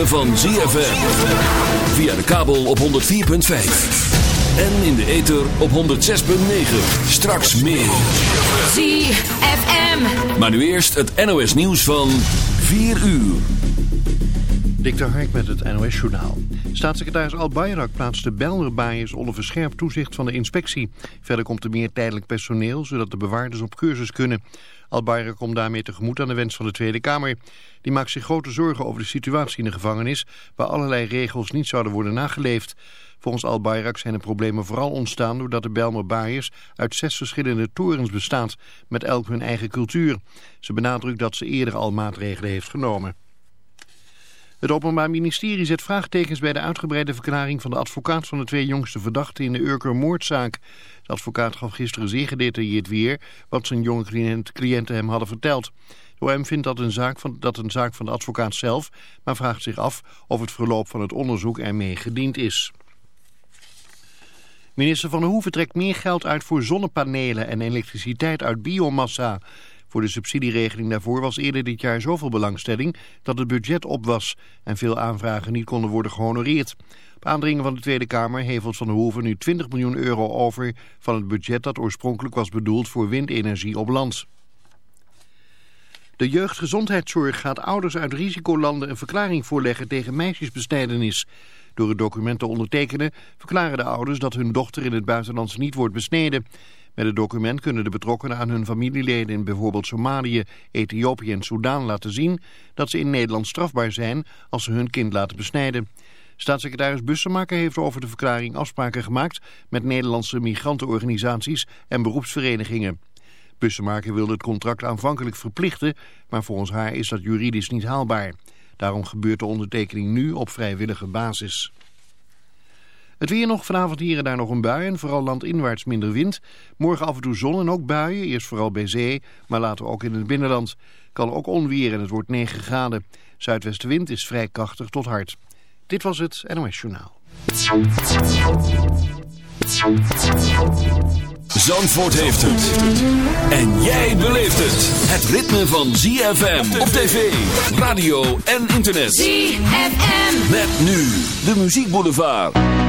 Ritme van ZFM. Via de kabel op 104.5. En in de ether op 106.9. Straks meer. ZFM. Maar nu eerst het NOS nieuws van 4 uur. Dikter Hark met het NOS-journaal. Staatssecretaris Al Bayrak plaatst de onder verscherpt toezicht van de inspectie. Verder komt er meer tijdelijk personeel, zodat de bewaarders op cursus kunnen. Al Bayrak komt daarmee tegemoet aan de wens van de Tweede Kamer. Die maakt zich grote zorgen over de situatie in de gevangenis... waar allerlei regels niet zouden worden nageleefd. Volgens Al Bayrak zijn de problemen vooral ontstaan... doordat de Belmer Baaiers uit zes verschillende torens bestaat... met elk hun eigen cultuur. Ze benadrukt dat ze eerder al maatregelen heeft genomen. Het Openbaar Ministerie zet vraagtekens bij de uitgebreide verklaring van de advocaat van de twee jongste verdachten in de Urker-moordzaak. De advocaat gaf gisteren zeer gedetailleerd weer wat zijn jonge cliënt, cliënten hem hadden verteld. De OM vindt dat een, zaak van, dat een zaak van de advocaat zelf, maar vraagt zich af of het verloop van het onderzoek ermee gediend is. Minister Van der Hoeven trekt meer geld uit voor zonnepanelen en elektriciteit uit biomassa. Voor de subsidieregeling daarvoor was eerder dit jaar zoveel belangstelling dat het budget op was en veel aanvragen niet konden worden gehonoreerd. Op aandringen van de Tweede Kamer hevelt Van der Hoeven nu 20 miljoen euro over van het budget dat oorspronkelijk was bedoeld voor windenergie op land. De jeugdgezondheidszorg gaat ouders uit risicolanden een verklaring voorleggen tegen meisjesbesnijdenis. Door het document te ondertekenen verklaren de ouders dat hun dochter in het buitenland niet wordt besneden. Met het document kunnen de betrokkenen aan hun familieleden in bijvoorbeeld Somalië, Ethiopië en Soudaan laten zien dat ze in Nederland strafbaar zijn als ze hun kind laten besnijden. Staatssecretaris Bussemaker heeft over de verklaring afspraken gemaakt met Nederlandse migrantenorganisaties en beroepsverenigingen. Bussemaker wilde het contract aanvankelijk verplichten, maar volgens haar is dat juridisch niet haalbaar. Daarom gebeurt de ondertekening nu op vrijwillige basis. Het weer nog, vanavond hier en daar nog een bui en vooral landinwaarts minder wind. Morgen af en toe zon en ook buien, eerst vooral bij zee, maar later ook in het binnenland. Kan ook onweer en het wordt 9 graden. Zuidwestenwind is vrij krachtig tot hard. Dit was het NOS Journaal. Zandvoort heeft het. En jij beleeft het. Het ritme van ZFM op tv, radio en internet. ZFM. Met nu de muziekboulevard.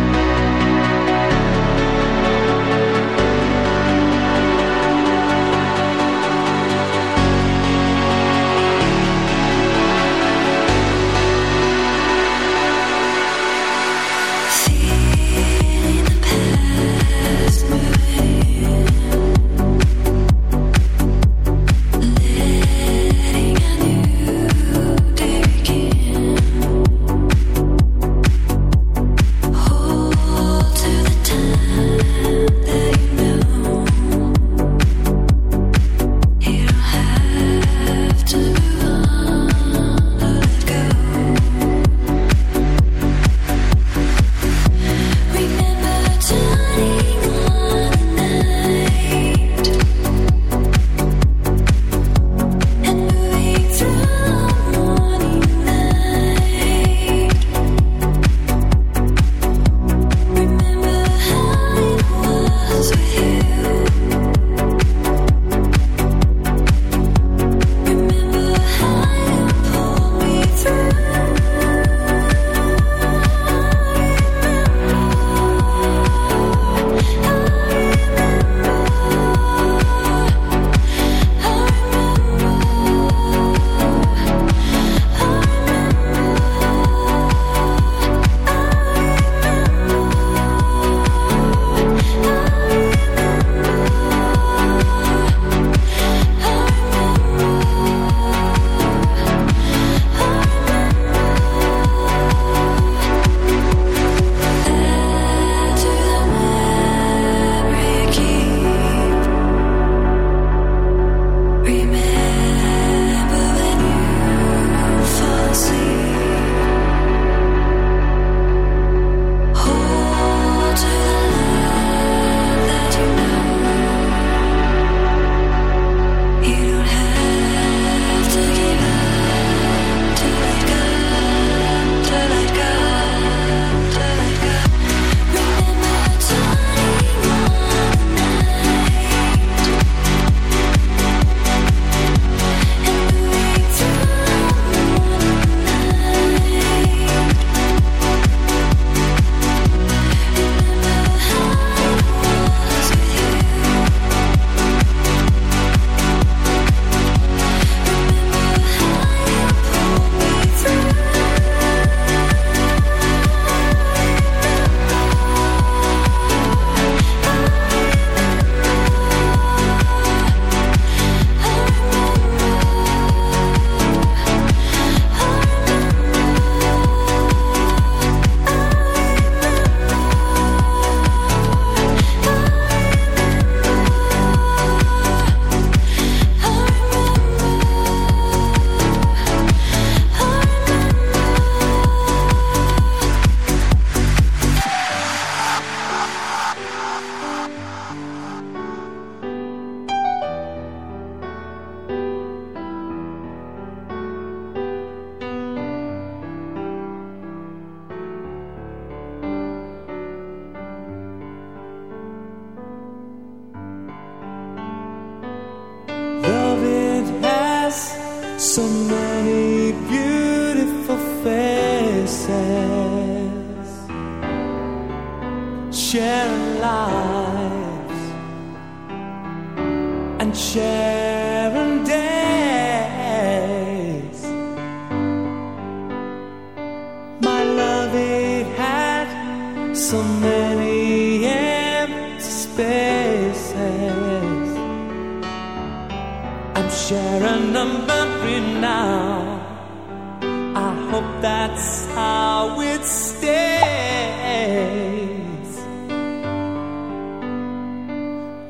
that's how it stays.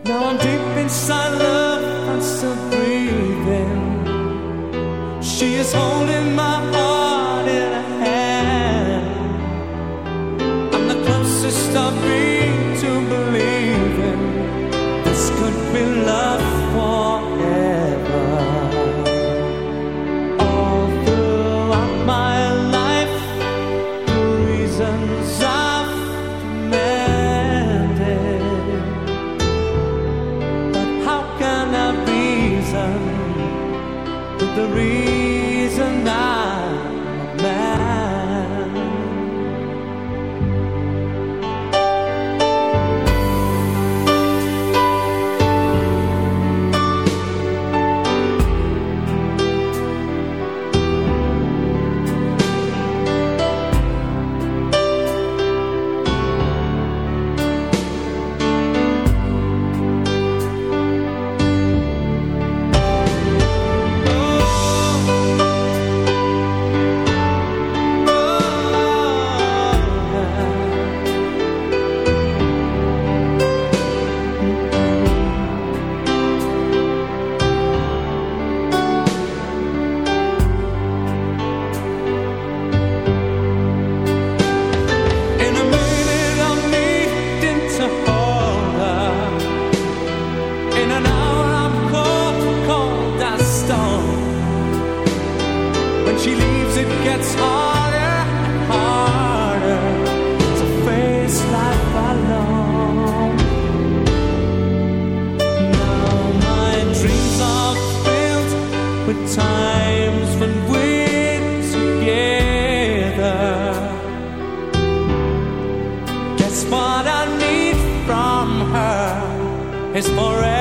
Now I'm deep inside love, I'm so free. is forever.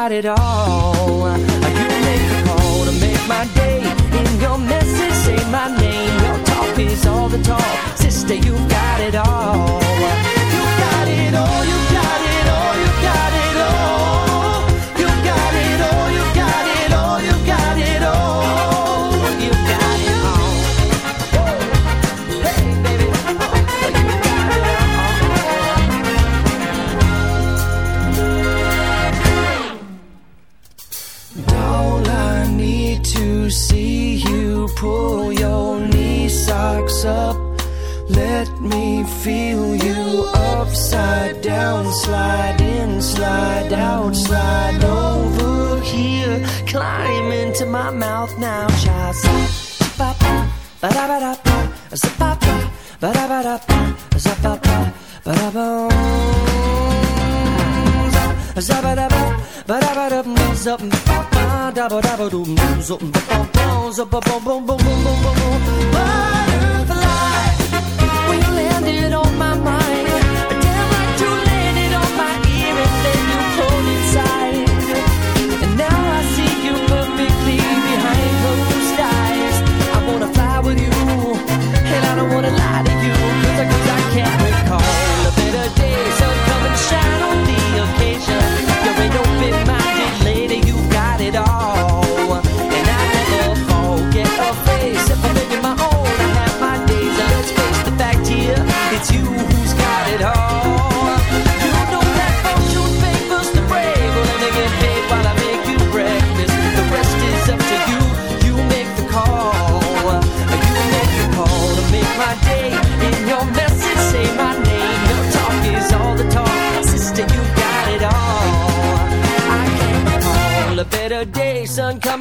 Not it all. Dabba-dabba-dum, zup, ba-ba-ba, zup-ba-bum-bum-bum-bum-bum-bum.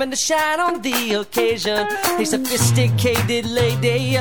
En to shine on the occasion. A sophisticated lady.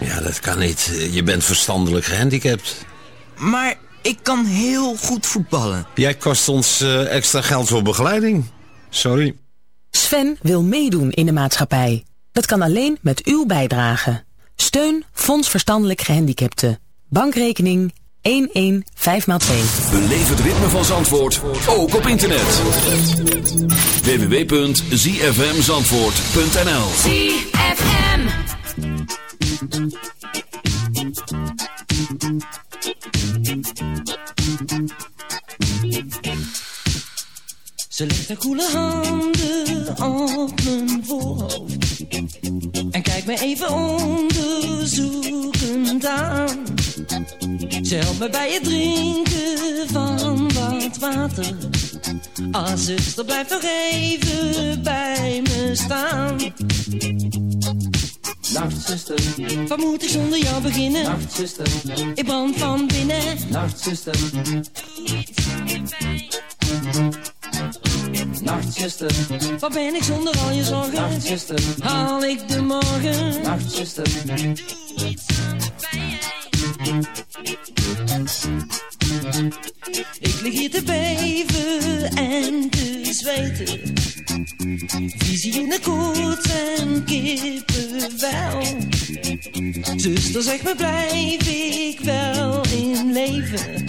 Ja, dat kan niet. Je bent verstandelijk gehandicapt. Maar ik kan heel goed voetballen. Jij kost ons eh, extra geld voor begeleiding. Sorry. Sven wil meedoen in de maatschappij. Dat kan alleen met uw bijdrage. Steun Fonds Verstandelijk Gehandicapten. Bankrekening 115x2. Het ritme van Zandvoort, ook op internet. www.zfmzandvoort.nl ZFM ze legt haar goede handen op mijn voorhoofd En kijkt me even onderzoekend aan. Ze helpt me bij het drinken van wat water. Ah zuster, blijf nog even bij me staan. Nachtzuster, wat moet ik zonder jou beginnen? Nachtzuster, ik brand van binnen. Nachtzuster, Nachtzuster, wat ben ik zonder al je zorgen? Nachtzuster, haal ik de morgen? Nachtzuster, ik lig hier te beven Visie in de koets en kippenvel. Zuster, zeg me, blijf ik wel in leven?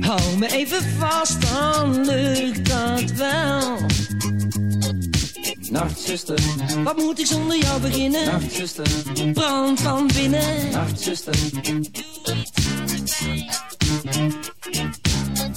Hou me even vast, dan lukt dat wel. Nachtzuster, wat moet ik zonder jou beginnen? Nachtzuster, brand van binnen. Nachtzuster,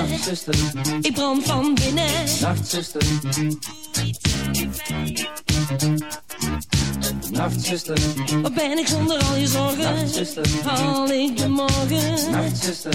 Nachtzuster, ik brand van binnen. Nachtzuster, Nachtzuster, wat ben ik zonder al je zorgen? Nachtzuster, haal ik de morgen? Nachtzuster,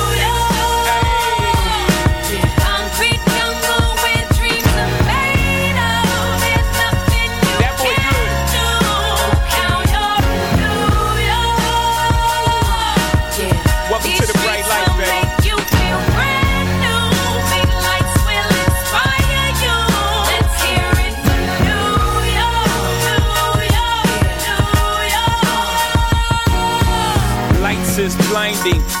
Sim.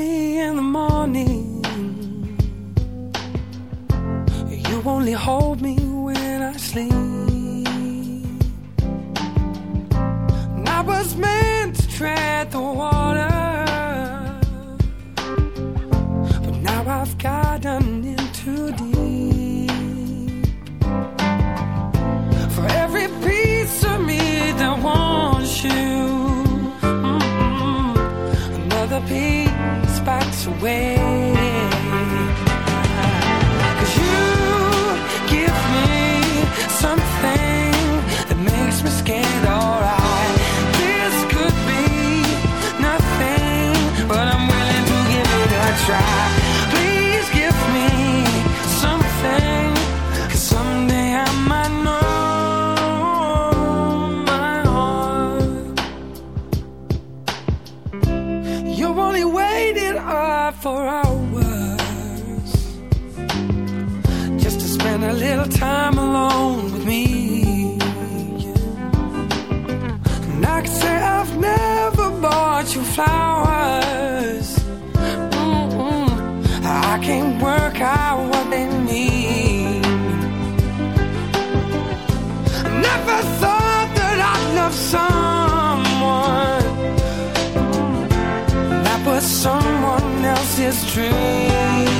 Me in the morning. You only hold me when I sleep. And I was meant to tread the water. But now I've gotten in too deep. For every piece of me that wants you. Away. Flowers. Mm-mm. I can't work out what they mean. Never thought that I'd love someone that was someone else's dream.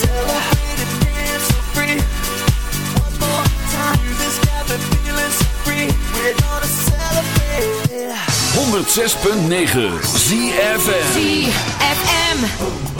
106.9 ZFM. ZFM.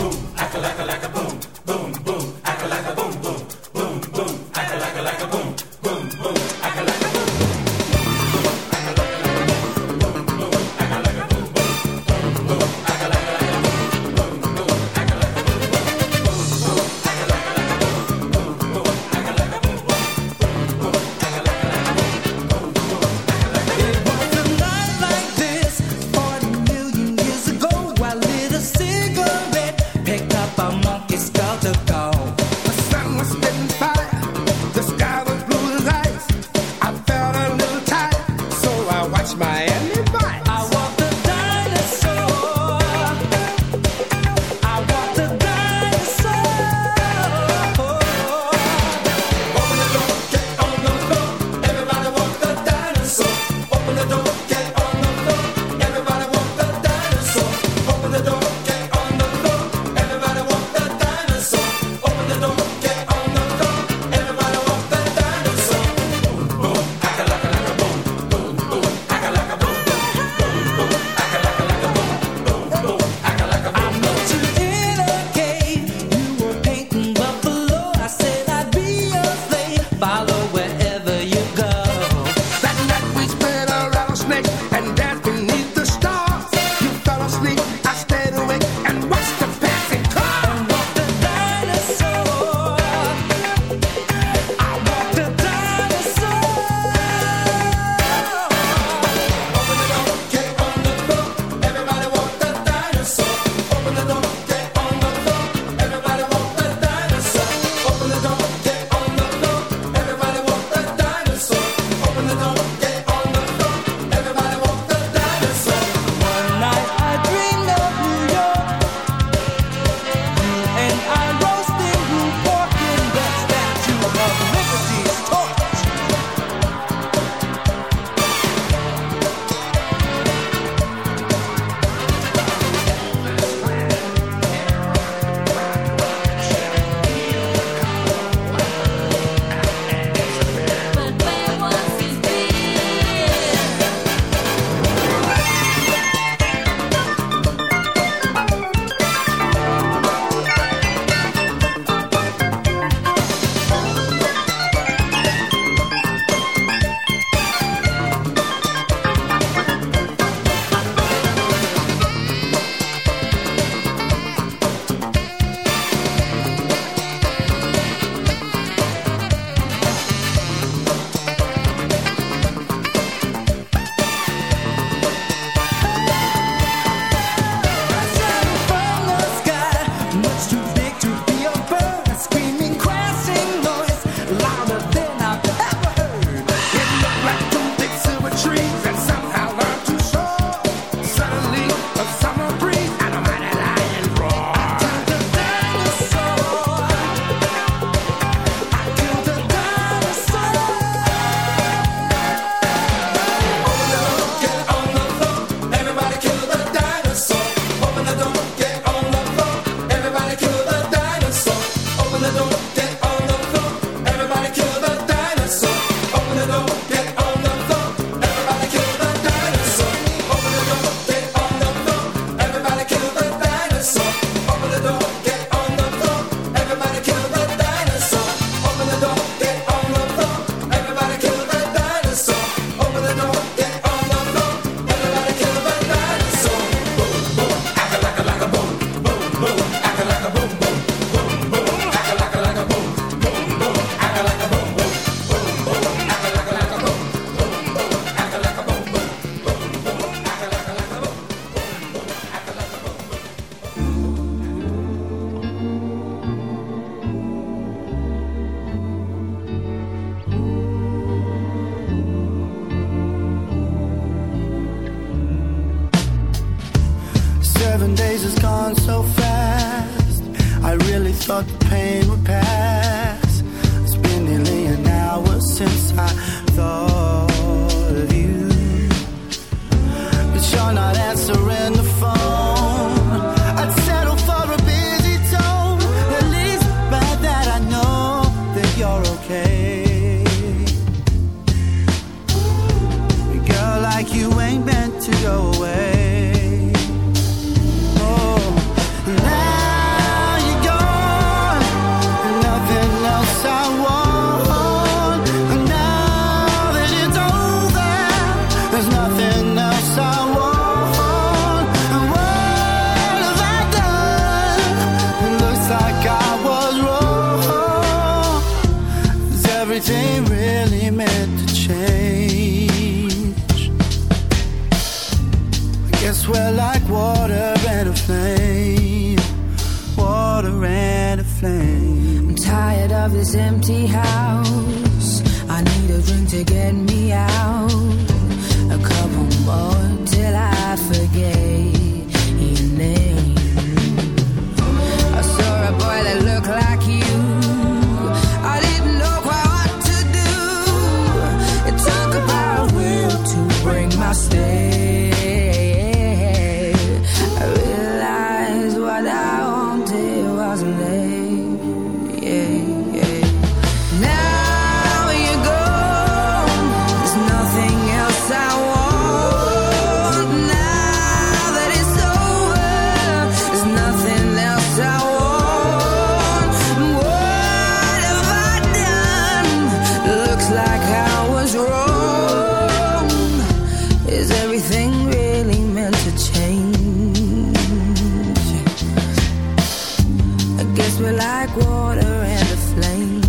like water and a flame.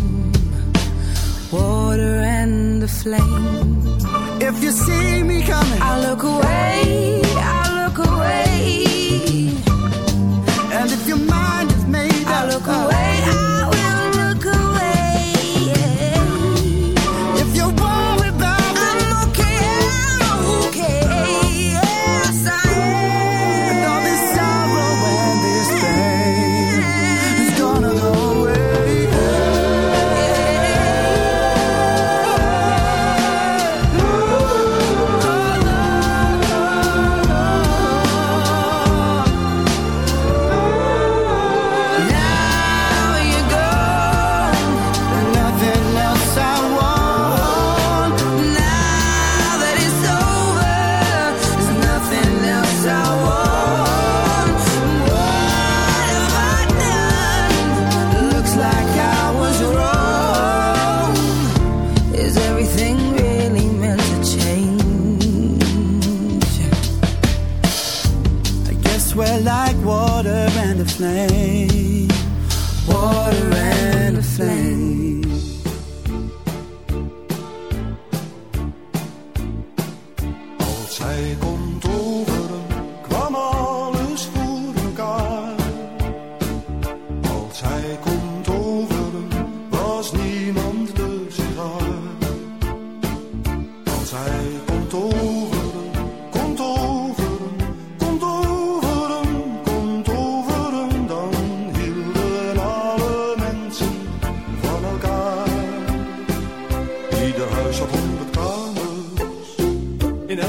Water and the flame. If you see me coming, I'll look away.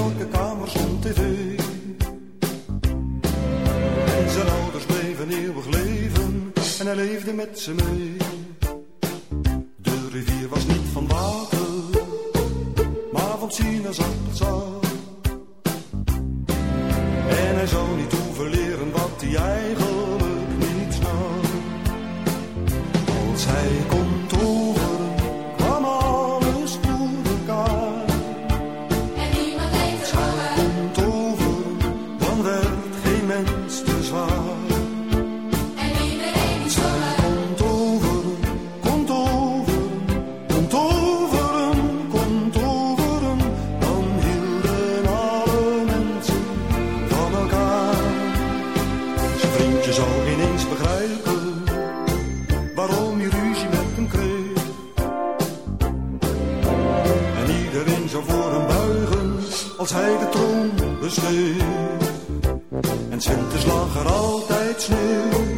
elke kamer stond tv. En zijn ouders bleven eeuwig leven en hij leefde met ze mee. De rivier was niet van water, maar van sinaasappelsap. En hij zou niet doen als hij de trom besteed. En Sinterklaas lag er altijd sneeuw.